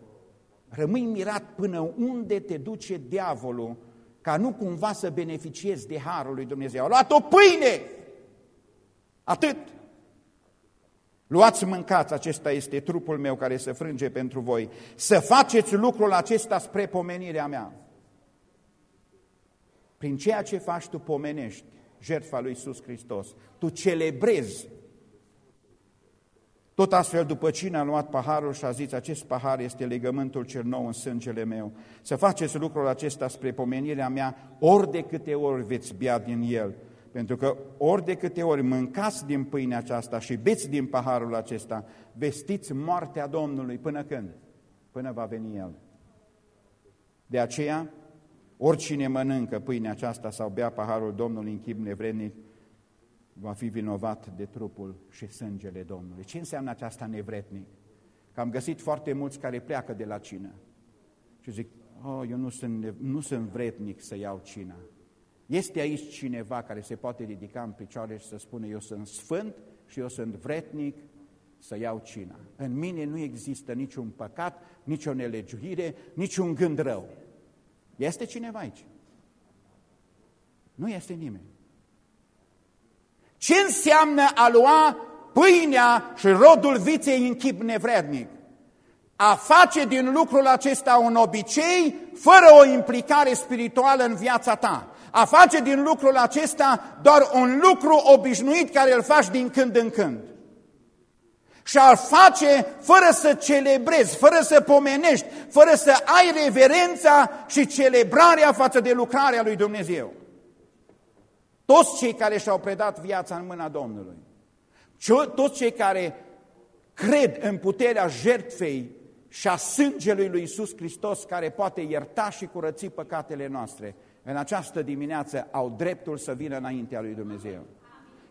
rămâi mirat până unde te duce diavolul ca nu cumva să beneficiezi de harul lui Dumnezeu. A luat o pâine! Atât! Luați, mâncați, acesta este trupul meu care se frânge pentru voi. Să faceți lucrul acesta spre pomenirea mea. Prin ceea ce faci, tu pomenești jertfa lui Iisus Hristos. Tu celebrezi. Tot astfel, după cine a luat paharul și a zis, acest pahar este legământul cel nou în sângele meu. Să faceți lucrul acesta spre pomenirea mea, ori de câte ori veți bea din el. Pentru că ori de câte ori mâncați din pâinea aceasta și beți din paharul acesta, vestiți moartea Domnului până când? Până va veni El. De aceea, oricine mănâncă pâinea aceasta sau bea paharul Domnului în chip nevrednic, va fi vinovat de trupul și sângele Domnului. Ce înseamnă aceasta nevrednic? Că am găsit foarte mulți care pleacă de la cină și zic, oh, eu nu sunt, nu sunt vrednic să iau cina. Este aici cineva care se poate ridica în picioare și să spună eu sunt sfânt și eu sunt vretnic să iau cina. În mine nu există niciun păcat, nicio nelegiuire, niciun gând rău. Este cineva aici? Nu este nimeni. Ce înseamnă a lua pâinea și rodul viței în chip nevrednic? A face din lucrul acesta un obicei fără o implicare spirituală în viața ta a face din lucrul acesta doar un lucru obișnuit care îl faci din când în când. Și a face fără să celebrezi, fără să pomenești, fără să ai reverența și celebrarea față de lucrarea lui Dumnezeu. Toți cei care și-au predat viața în mâna Domnului, toți cei care cred în puterea jertfei și a sângelui lui Iisus Hristos care poate ierta și curăți păcatele noastre, în această dimineață au dreptul să vină înaintea lui Dumnezeu.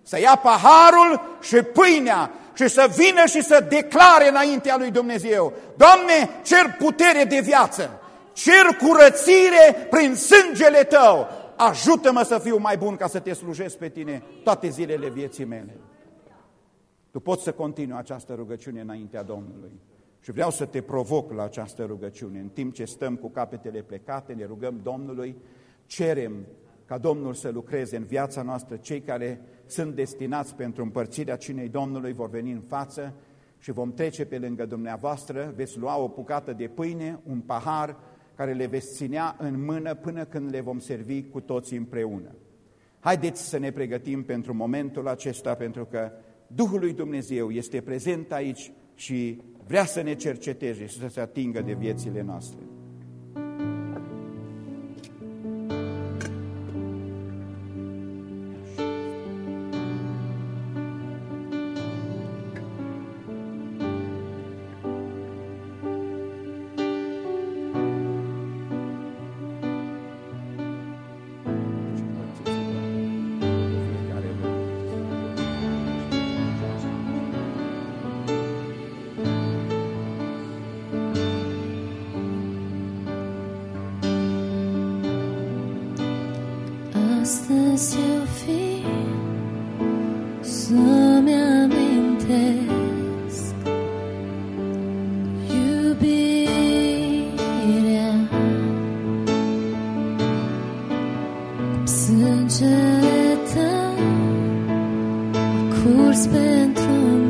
Să ia paharul și pâinea și să vină și să declare înaintea lui Dumnezeu. Doamne, cer putere de viață, cer curățire prin sângele Tău. Ajută-mă să fiu mai bun ca să te slujesc pe Tine toate zilele vieții mele. Tu poți să continui această rugăciune înaintea Domnului. Și vreau să te provoc la această rugăciune. În timp ce stăm cu capetele plecate, ne rugăm Domnului cerem ca Domnul să lucreze în viața noastră. Cei care sunt destinați pentru împărțirea cinei Domnului vor veni în față și vom trece pe lângă dumneavoastră, veți lua o bucată de pâine, un pahar care le veți ținea în mână până când le vom servi cu toții împreună. Haideți să ne pregătim pentru momentul acesta, pentru că Duhul lui Dumnezeu este prezent aici și vrea să ne cerceteze și să se atingă de viețile noastre. Îți încetăm curs pentru